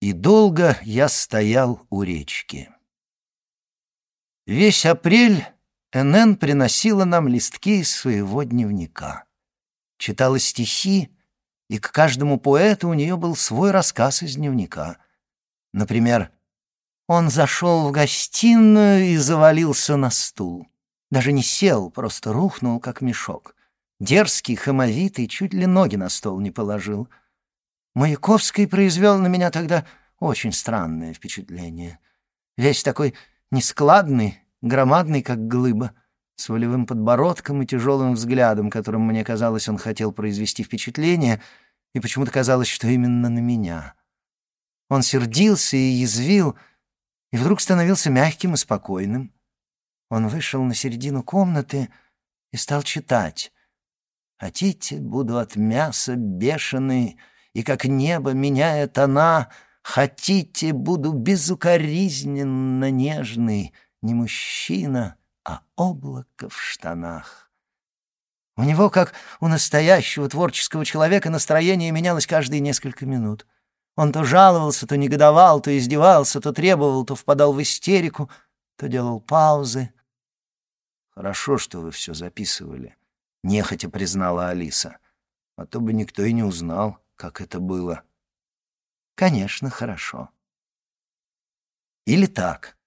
И долго я стоял у речки. Весь апрель НН приносила нам листки из своего дневника. Читала стихи, и к каждому поэту у нее был свой рассказ из дневника. Например, «Он зашел в гостиную и завалился на стул. Даже не сел, просто рухнул, как мешок. Дерзкий, хамовитый, чуть ли ноги на стол не положил. Маяковский произвел на меня тогда очень странное впечатление. Весь такой нескладный, громадный, как глыба, с волевым подбородком и тяжелым взглядом, которым, мне казалось, он хотел произвести впечатление, и почему-то казалось, что именно на меня. Он сердился и язвил, и вдруг становился мягким и спокойным. Он вышел на середину комнаты и стал читать. «Хотите, буду от мяса бешеный, и как небо меняет она, хотите, буду безукоризненно нежный, не мужчина, а облако в штанах». У него, как у настоящего творческого человека, настроение менялось каждые несколько минут. Он то жаловался, то негодовал, то издевался, то требовал, то впадал в истерику, то делал паузы. «Хорошо, что вы все записывали», — нехотя признала Алиса. «А то бы никто и не узнал, как это было». «Конечно, хорошо». Или так.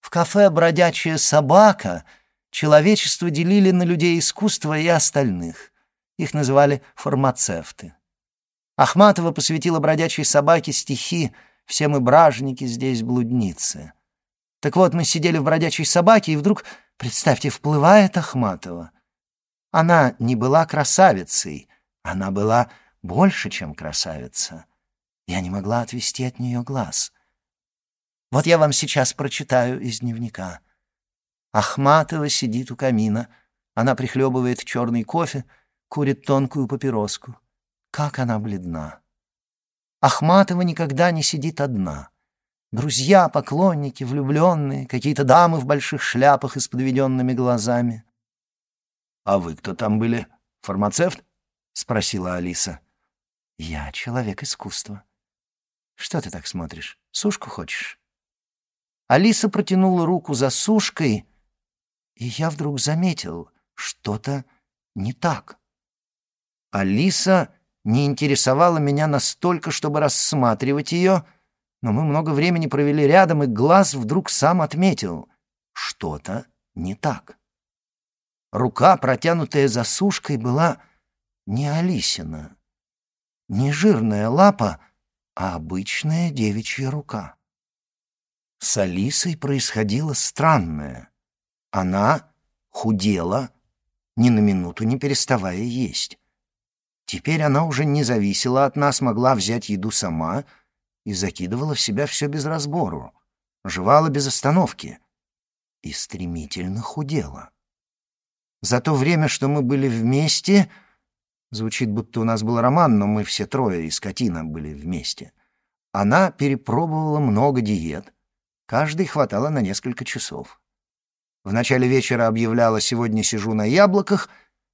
В кафе «Бродячая собака» человечество делили на людей искусства и остальных. Их называли фармацевты. Ахматова посвятила бродячей собаке стихи «Все мы бражники, здесь блудницы». Так вот, мы сидели в бродячей собаке, и вдруг Представьте, вплывает Ахматова. Она не была красавицей, она была больше, чем красавица. Я не могла отвести от нее глаз. Вот я вам сейчас прочитаю из дневника. Ахматова сидит у камина. Она прихлебывает черный кофе, курит тонкую папироску. Как она бледна. Ахматова никогда не сидит одна — Друзья, поклонники, влюбленные, какие-то дамы в больших шляпах и с подведенными глазами. — А вы кто там были? Фармацевт? — спросила Алиса. — Я человек искусства. — Что ты так смотришь? Сушку хочешь? Алиса протянула руку за сушкой, и я вдруг заметил, что-то не так. Алиса не интересовала меня настолько, чтобы рассматривать ее, но мы много времени провели рядом, и глаз вдруг сам отметил — что-то не так. Рука, протянутая за сушкой, была не Алисина, не жирная лапа, а обычная девичья рука. С Алисой происходило странное. Она худела, ни на минуту не переставая есть. Теперь она уже не зависела от нас, могла взять еду сама — и закидывала в себя все без разбору, жевала без остановки и стремительно худела. За то время, что мы были вместе, звучит, будто у нас был роман, но мы все трое и скотина были вместе, она перепробовала много диет, каждой хватало на несколько часов. В начале вечера объявляла «сегодня сижу на яблоках»,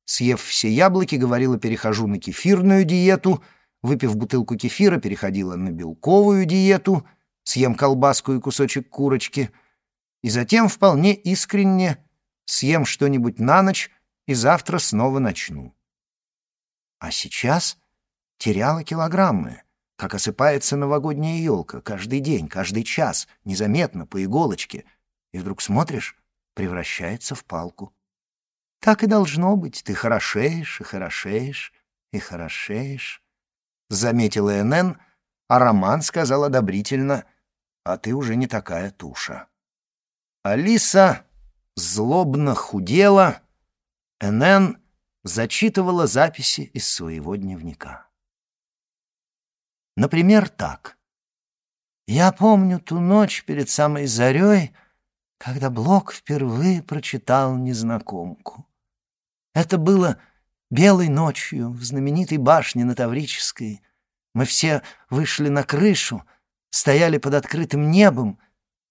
съев все яблоки, говорила «перехожу на кефирную диету», Выпив бутылку кефира, переходила на белковую диету, съем колбаску и кусочек курочки, и затем вполне искренне съем что-нибудь на ночь и завтра снова начну. А сейчас теряла килограммы, как осыпается новогодняя елка, каждый день, каждый час, незаметно, по иголочке, и вдруг смотришь, превращается в палку. Так и должно быть, ты хорошеешь и хорошеешь и хорошеешь. — заметила НН, а Роман сказал одобрительно, «А ты уже не такая туша». Алиса злобно худела, НН зачитывала записи из своего дневника. Например, так. «Я помню ту ночь перед самой зарей, когда Блок впервые прочитал незнакомку. Это было Белой ночью в знаменитой башне на Таврической мы все вышли на крышу, стояли под открытым небом,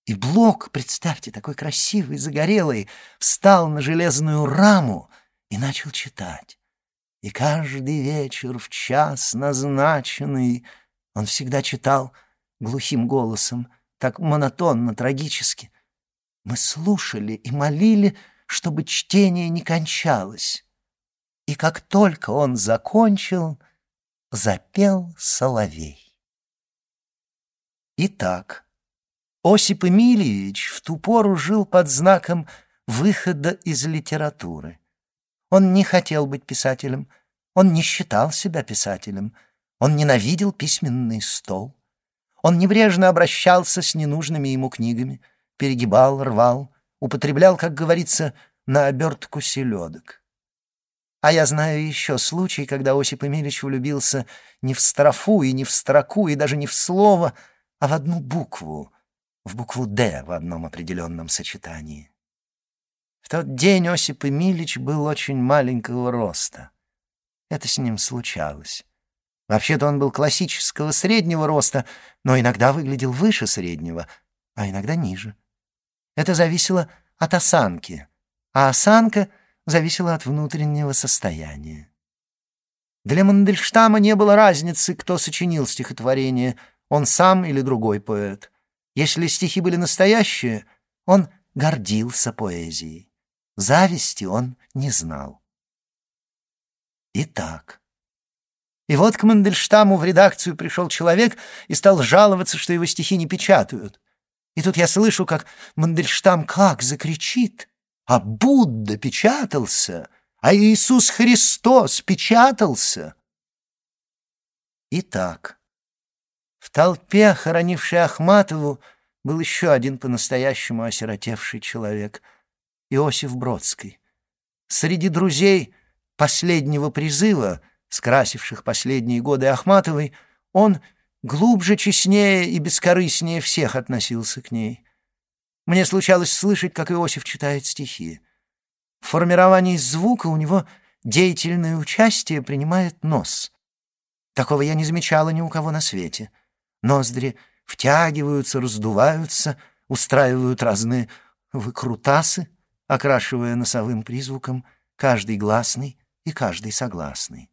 и Блок, представьте, такой красивый, загорелый, встал на железную раму и начал читать. И каждый вечер в час назначенный он всегда читал глухим голосом, так монотонно, трагически. Мы слушали и молили, чтобы чтение не кончалось. И как только он закончил, запел соловей. Итак, Осип Эмильевич в ту пору жил под знаком выхода из литературы. Он не хотел быть писателем, он не считал себя писателем, он ненавидел письменный стол. Он небрежно обращался с ненужными ему книгами, перегибал, рвал, употреблял, как говорится, на обертку селедок. А я знаю еще случай, когда Осип Эмильевич влюбился не в строфу и не в строку, и даже не в слово, а в одну букву, в букву «Д» в одном определенном сочетании. Тот день Осип Эмильевич был очень маленького роста. Это с ним случалось. Вообще-то он был классического среднего роста, но иногда выглядел выше среднего, а иногда ниже. Это зависело от осанки, а осанка зависела от внутреннего состояния. Для Мандельштама не было разницы, кто сочинил стихотворение, он сам или другой поэт. Если стихи были настоящие, он гордился поэзией. Зависти он не знал. Итак, и вот к Мандельштаму в редакцию пришел человек и стал жаловаться, что его стихи не печатают. И тут я слышу, как Мандельштам как закричит, а Будда печатался, а Иисус Христос печатался. Итак, в толпе, хоронившей Ахматову, был еще один по-настоящему осиротевший человек — Иосиф Бродский. Среди друзей последнего призыва — скрасивших последние годы Ахматовой, он глубже, честнее и бескорыстнее всех относился к ней. Мне случалось слышать, как Иосиф читает стихи. В формировании звука у него деятельное участие принимает нос. Такого я не замечала ни у кого на свете. Ноздри втягиваются, раздуваются, устраивают разные выкрутасы, окрашивая носовым призвуком каждый гласный и каждый согласный.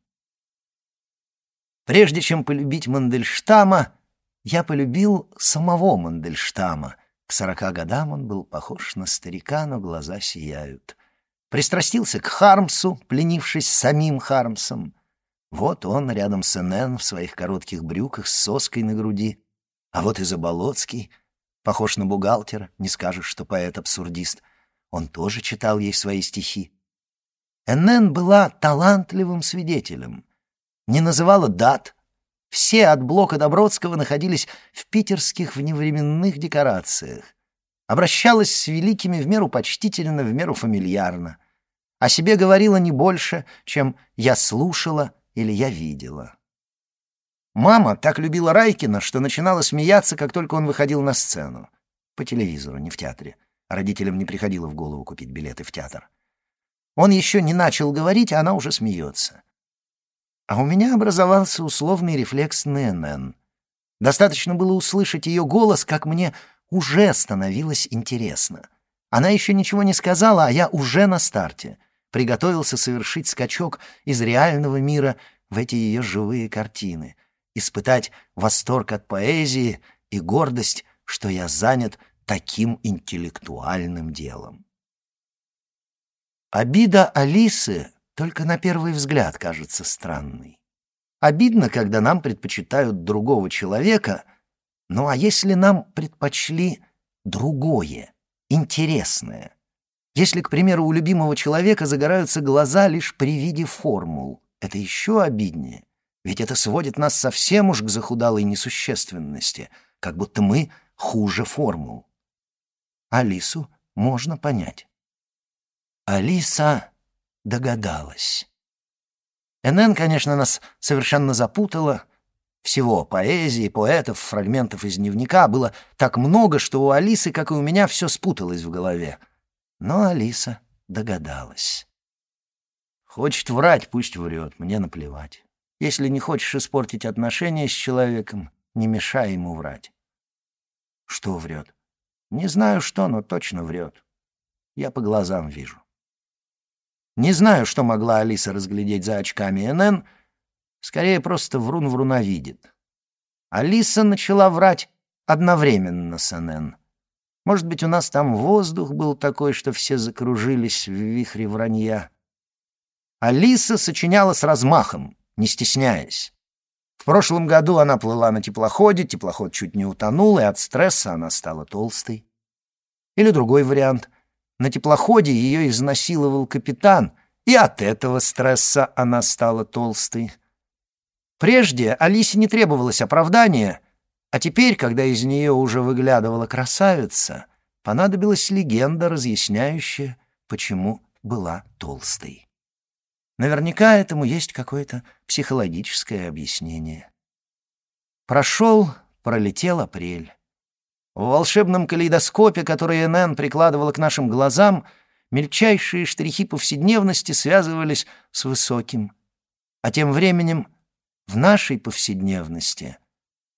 Прежде чем полюбить Мандельштама, я полюбил самого Мандельштама. К сорока годам он был похож на старика, но глаза сияют. Пристрастился к Хармсу, пленившись самим Хармсом. Вот он рядом с Энн в своих коротких брюках с соской на груди. А вот и Заболоцкий, похож на бухгалтера, не скажешь, что поэт-абсурдист. Он тоже читал ей свои стихи. Энн была талантливым свидетелем не называла дат. Все от блока Добродского находились в питерских вневременных декорациях. Обращалась с великими в меру почтительно, в меру фамильярно. О себе говорила не больше, чем «я слушала» или «я видела». Мама так любила Райкина, что начинала смеяться, как только он выходил на сцену. По телевизору, не в театре. Родителям не приходило в голову купить билеты в театр. Он еще не начал говорить, а она уже смеется. А у меня образовался условный рефлекс ННН. Достаточно было услышать ее голос, как мне уже становилось интересно. Она еще ничего не сказала, а я уже на старте. Приготовился совершить скачок из реального мира в эти ее живые картины, испытать восторг от поэзии и гордость, что я занят таким интеллектуальным делом. Обида Алисы только на первый взгляд кажется странной. Обидно, когда нам предпочитают другого человека, ну а если нам предпочли другое, интересное? Если, к примеру, у любимого человека загораются глаза лишь при виде формул, это еще обиднее, ведь это сводит нас совсем уж к захудалой несущественности, как будто мы хуже формул. Алису можно понять. Алиса догадалась. НН, конечно, нас совершенно запутала. Всего поэзии, поэтов, фрагментов из дневника было так много, что у Алисы, как и у меня, все спуталось в голове. Но Алиса догадалась. Хочет врать, пусть врет, мне наплевать. Если не хочешь испортить отношения с человеком, не мешай ему врать. Что врет? Не знаю что, но точно врет. Я по глазам вижу. Не знаю, что могла Алиса разглядеть за очками НН, скорее просто врун вруна видит. Алиса начала врать одновременно с НН. Может быть, у нас там воздух был такой, что все закружились в вихре вранья. Алиса сочиняла с размахом, не стесняясь. В прошлом году она плыла на теплоходе, теплоход чуть не утонул, и от стресса она стала толстой. Или другой вариант. На теплоходе ее изнасиловал капитан, и от этого стресса она стала толстой. Прежде Алисе не требовалось оправдания, а теперь, когда из нее уже выглядывала красавица, понадобилась легенда, разъясняющая, почему была толстой. Наверняка этому есть какое-то психологическое объяснение. Прошел, пролетел апрель. В волшебном калейдоскопе, который НН прикладывала к нашим глазам, мельчайшие штрихи повседневности связывались с высоким. А тем временем в нашей повседневности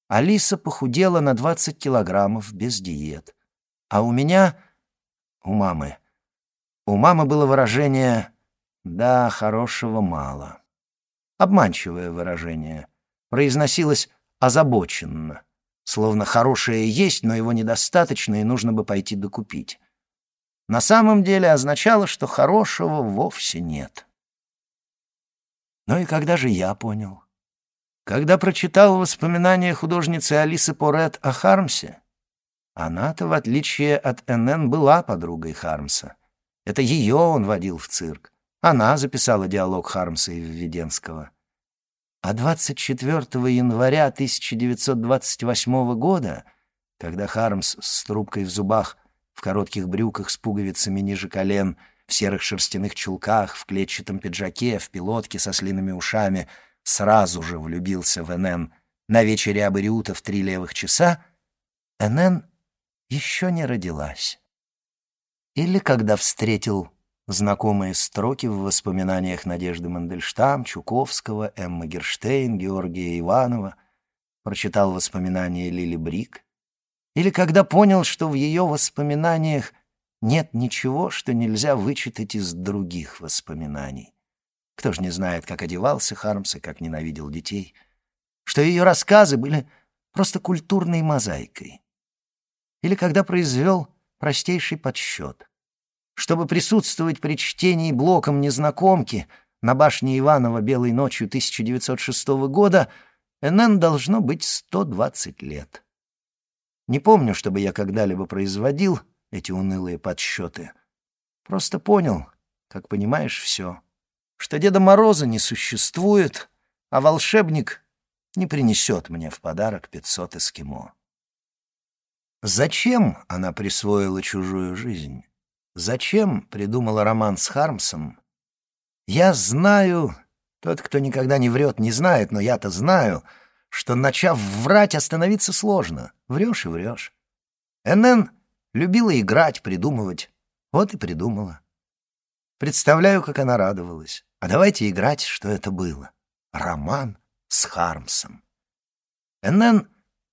Алиса похудела на 20 килограммов без диет. А у меня, у мамы, у мамы было выражение «да, хорошего мало». Обманчивое выражение. Произносилось озабоченно, словно хорошее есть, но его недостаточно, и нужно бы пойти докупить. На самом деле означало, что хорошего вовсе нет. Ну и когда же я понял? Когда прочитал воспоминания художницы Алисы Порет о Хармсе, она-то, в отличие от НН, была подругой Хармса. Это ее он водил в цирк. Она записала диалог Хармса и Введенского. А 24 января 1928 года, когда Хармс с трубкой в зубах, в коротких брюках с пуговицами ниже колен, в серых шерстяных чулках, в клетчатом пиджаке, в пилотке со слиными ушами — сразу же влюбился в НН на вечере Абариута в три левых часа, НН еще не родилась. Или когда встретил знакомые строки в воспоминаниях Надежды Мандельштам, Чуковского, Эммы Герштейн, Георгия Иванова, прочитал воспоминания Лили Брик, или когда понял, что в ее воспоминаниях нет ничего, что нельзя вычитать из других воспоминаний. Кто ж не знает, как одевался Хармс и как ненавидел детей. Что ее рассказы были просто культурной мозаикой. Или когда произвел простейший подсчет. Чтобы присутствовать при чтении блоком незнакомки на башне Иванова белой ночью 1906 года, НН должно быть 120 лет. Не помню, чтобы я когда-либо производил эти унылые подсчеты. Просто понял, как понимаешь, все что Деда Мороза не существует, а волшебник не принесет мне в подарок пятьсот эскимо. Зачем она присвоила чужую жизнь? Зачем придумала роман с Хармсом? Я знаю, тот, кто никогда не врет, не знает, но я-то знаю, что, начав врать, остановиться сложно. Врешь и врешь. НН любила играть, придумывать. Вот и придумала. Представляю, как она радовалась. А давайте играть, что это было. Роман с Хармсом. НН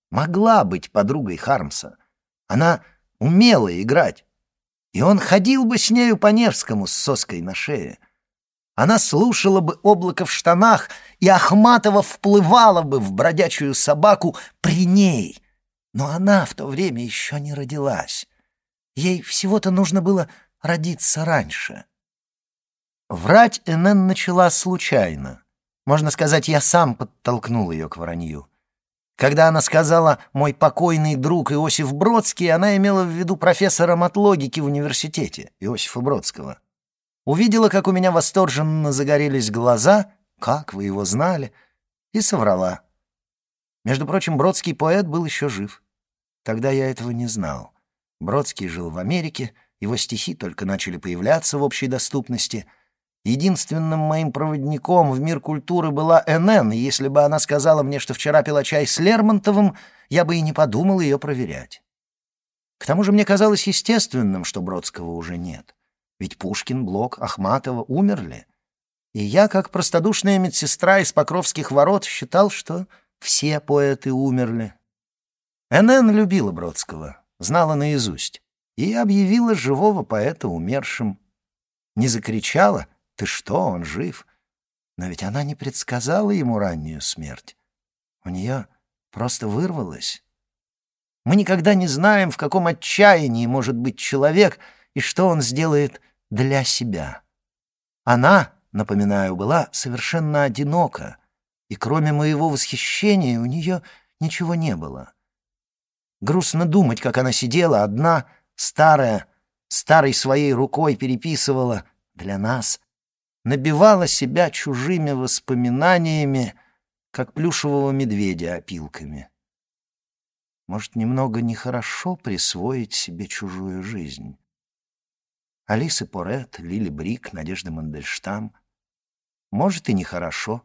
могла быть подругой Хармса. Она умела играть. И он ходил бы с нею по Невскому с соской на шее. Она слушала бы облако в штанах, и Ахматова вплывала бы в бродячую собаку при ней. Но она в то время еще не родилась. Ей всего-то нужно было родиться раньше. Врать Энен начала случайно. Можно сказать, я сам подтолкнул ее к вранью. Когда она сказала «мой покойный друг Иосиф Бродский», она имела в виду профессора матлогики в университете, Иосифа Бродского. Увидела, как у меня восторженно загорелись глаза, как вы его знали, и соврала. Между прочим, Бродский поэт был еще жив. Тогда я этого не знал. Бродский жил в Америке, его стихи только начали появляться в общей доступности — Единственным моим проводником в мир культуры была НН, и если бы она сказала мне, что вчера пила чай с Лермонтовым, я бы и не подумал ее проверять. К тому же мне казалось естественным, что Бродского уже нет. Ведь Пушкин, Блок, Ахматова умерли. И я, как простодушная медсестра из Покровских ворот, считал, что все поэты умерли. НН любила Бродского, знала наизусть, и объявила живого поэта умершим. Не закричала — ты что, он жив? Но ведь она не предсказала ему раннюю смерть. У нее просто вырвалось. Мы никогда не знаем, в каком отчаянии может быть человек и что он сделает для себя. Она, напоминаю, была совершенно одинока, и кроме моего восхищения у нее ничего не было. Грустно думать, как она сидела одна, старая, старой своей рукой переписывала для нас, набивала себя чужими воспоминаниями, как плюшевого медведя опилками. Может, немного нехорошо присвоить себе чужую жизнь. Алиса Порет, Лили Брик, Надежда Мандельштам. Может, и нехорошо,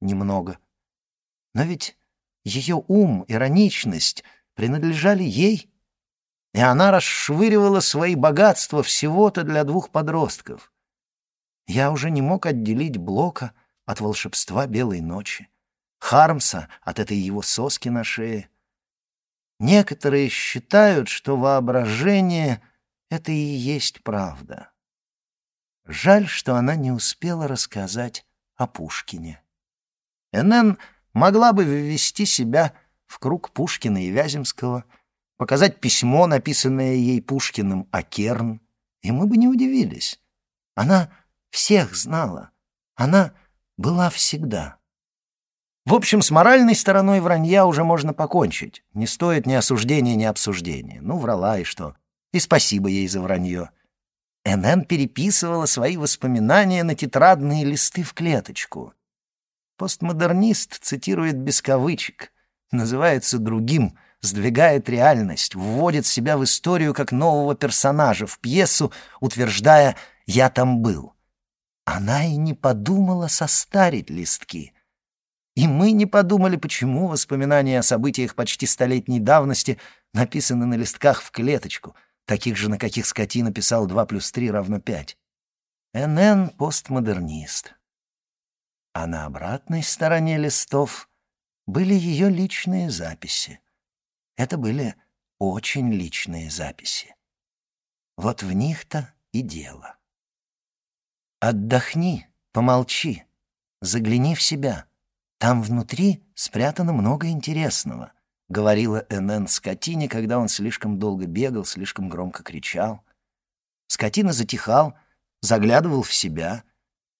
немного. Но ведь ее ум, ироничность принадлежали ей, и она расшвыривала свои богатства всего-то для двух подростков. Я уже не мог отделить Блока от волшебства белой ночи. Хармса от этой его соски на шее. Некоторые считают, что воображение — это и есть правда. Жаль, что она не успела рассказать о Пушкине. НН могла бы ввести себя в круг Пушкина и Вяземского, показать письмо, написанное ей Пушкиным о Керн, и мы бы не удивились. Она всех знала. Она была всегда. В общем, с моральной стороной вранья уже можно покончить. Не стоит ни осуждения, ни обсуждения. Ну, врала и что. И спасибо ей за вранье. НН переписывала свои воспоминания на тетрадные листы в клеточку. Постмодернист цитирует без кавычек, называется другим, сдвигает реальность, вводит себя в историю как нового персонажа, в пьесу, утверждая «я там был». Она и не подумала состарить листки — и мы не подумали, почему воспоминания о событиях почти столетней давности написаны на листках в клеточку, таких же, на каких скотина писал 2 плюс 3 равно 5. НН — постмодернист. А на обратной стороне листов были ее личные записи. Это были очень личные записи. Вот в них-то и дело. Отдохни, помолчи, загляни в себя — там внутри спрятано много интересного», — говорила НН скотине, когда он слишком долго бегал, слишком громко кричал. Скотина затихал, заглядывал в себя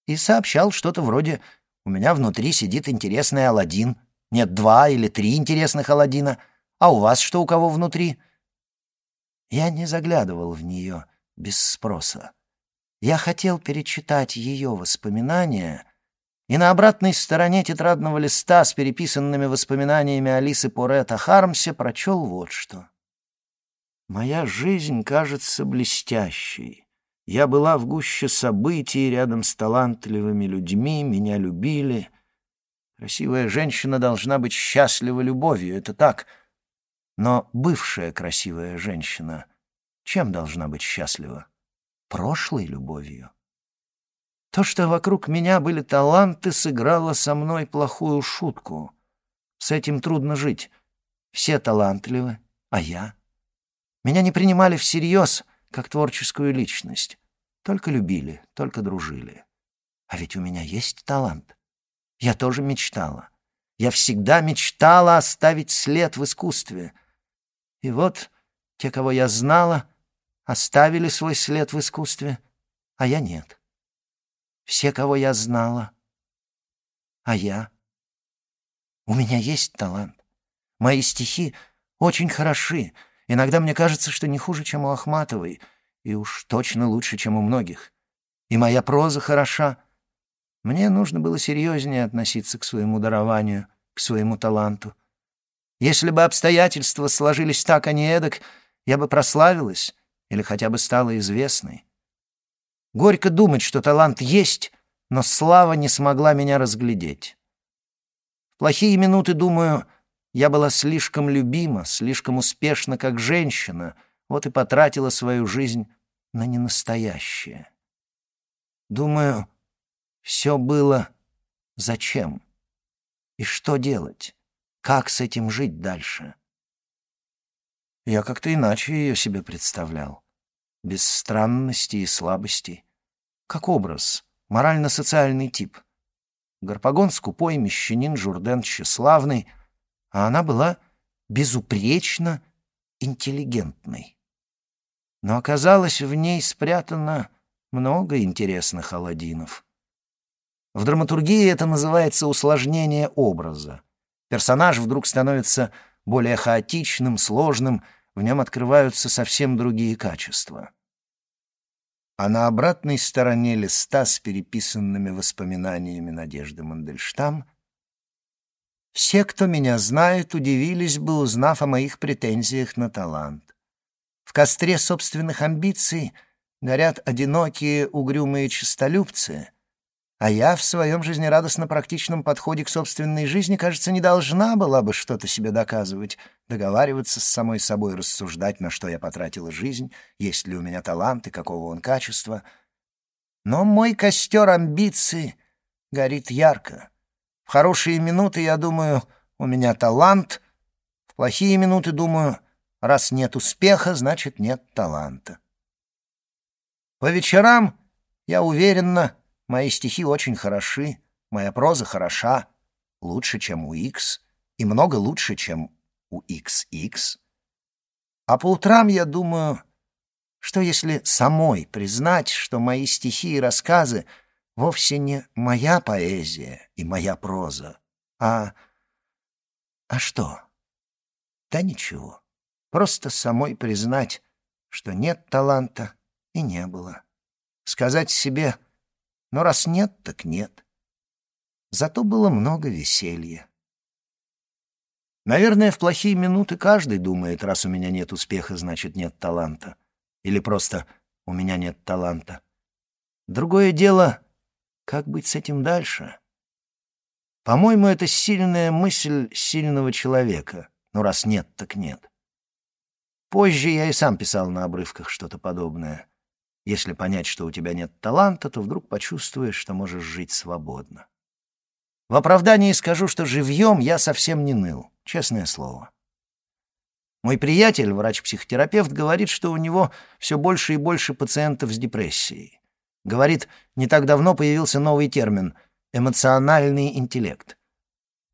и сообщал что-то вроде «У меня внутри сидит интересный Аладдин. Нет, два или три интересных Аладдина. А у вас что у кого внутри?» Я не заглядывал в нее без спроса. Я хотел перечитать ее воспоминания — и на обратной стороне тетрадного листа с переписанными воспоминаниями Алисы Порет о Хармсе прочел вот что. «Моя жизнь кажется блестящей. Я была в гуще событий, рядом с талантливыми людьми, меня любили. Красивая женщина должна быть счастлива любовью, это так. Но бывшая красивая женщина чем должна быть счастлива? Прошлой любовью. То, что вокруг меня были таланты, сыграло со мной плохую шутку. С этим трудно жить. Все талантливы, а я? Меня не принимали всерьез, как творческую личность. Только любили, только дружили. А ведь у меня есть талант. Я тоже мечтала. Я всегда мечтала оставить след в искусстве. И вот те, кого я знала, оставили свой след в искусстве, а я нет все, кого я знала. А я? У меня есть талант. Мои стихи очень хороши. Иногда мне кажется, что не хуже, чем у Ахматовой, и уж точно лучше, чем у многих. И моя проза хороша. Мне нужно было серьезнее относиться к своему дарованию, к своему таланту. Если бы обстоятельства сложились так, а не эдак, я бы прославилась или хотя бы стала известной. Горько думать, что талант есть, но слава не смогла меня разглядеть. В плохие минуты, думаю, я была слишком любима, слишком успешна как женщина, вот и потратила свою жизнь на ненастоящее. Думаю, все было зачем? И что делать? Как с этим жить дальше? Я как-то иначе ее себе представлял. Без странностей и слабостей как образ, морально-социальный тип. Гарпагон скупой, мещанин, Журден тщеславный, а она была безупречно интеллигентной. Но оказалось, в ней спрятано много интересных Аладдинов. В драматургии это называется усложнение образа. Персонаж вдруг становится более хаотичным, сложным, в нем открываются совсем другие качества. А на обратной стороне листа с переписанными воспоминаниями Надежды Мандельштам все, кто меня знает, удивились бы, узнав о моих претензиях на талант. В костре собственных амбиций горят одинокие угрюмые честолюбцы, а я в своем жизнерадостно-практичном подходе к собственной жизни, кажется, не должна была бы что-то себе доказывать, договариваться с самой собой, рассуждать, на что я потратила жизнь, есть ли у меня талант и какого он качества. Но мой костер амбиций горит ярко. В хорошие минуты я думаю, у меня талант, в плохие минуты думаю, раз нет успеха, значит нет таланта. По вечерам я уверенно Мои стихи очень хороши, моя проза хороша, лучше, чем у X, и много лучше, чем у XX. А по утрам я думаю, что если самой признать, что мои стихи и рассказы вовсе не моя поэзия и моя проза, а... А что? Да ничего. Просто самой признать, что нет таланта и не было. Сказать себе но раз нет, так нет. Зато было много веселья. Наверное, в плохие минуты каждый думает, раз у меня нет успеха, значит, нет таланта. Или просто у меня нет таланта. Другое дело, как быть с этим дальше? По-моему, это сильная мысль сильного человека. Но раз нет, так нет. Позже я и сам писал на обрывках что-то подобное. Если понять, что у тебя нет таланта, то вдруг почувствуешь, что можешь жить свободно. В оправдании скажу, что живьем я совсем не ныл, честное слово. Мой приятель, врач-психотерапевт, говорит, что у него все больше и больше пациентов с депрессией. Говорит, не так давно появился новый термин — эмоциональный интеллект.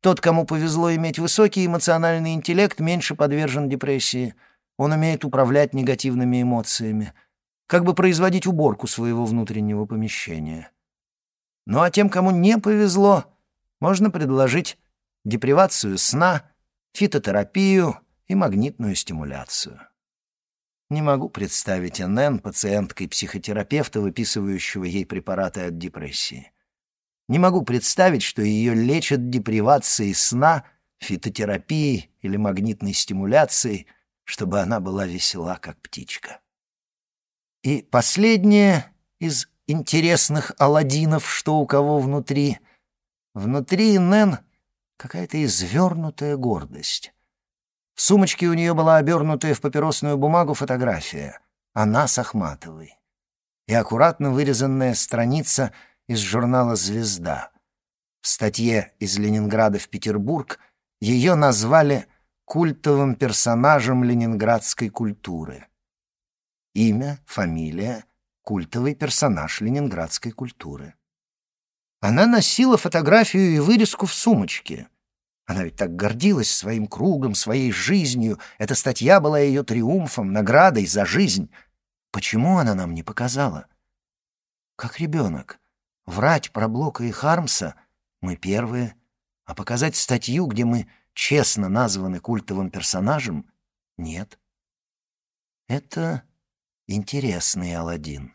Тот, кому повезло иметь высокий эмоциональный интеллект, меньше подвержен депрессии. Он умеет управлять негативными эмоциями — как бы производить уборку своего внутреннего помещения. Ну а тем, кому не повезло, можно предложить депривацию сна, фитотерапию и магнитную стимуляцию. Не могу представить НН пациенткой психотерапевта, выписывающего ей препараты от депрессии. Не могу представить, что ее лечат депривацией сна, фитотерапией или магнитной стимуляцией, чтобы она была весела, как птичка. И последнее из интересных Аладдинов, что у кого внутри. Внутри Нэн какая-то извернутая гордость. В сумочке у нее была обернутая в папиросную бумагу фотография. Она с Ахматовой. И аккуратно вырезанная страница из журнала «Звезда». В статье из Ленинграда в Петербург ее назвали культовым персонажем ленинградской культуры — Имя, фамилия, культовый персонаж ленинградской культуры. Она носила фотографию и вырезку в сумочке. Она ведь так гордилась своим кругом, своей жизнью. Эта статья была ее триумфом, наградой за жизнь. Почему она нам не показала? Как ребенок. Врать про Блока и Хармса мы первые, а показать статью, где мы честно названы культовым персонажем, нет. Это интересный Аладдин.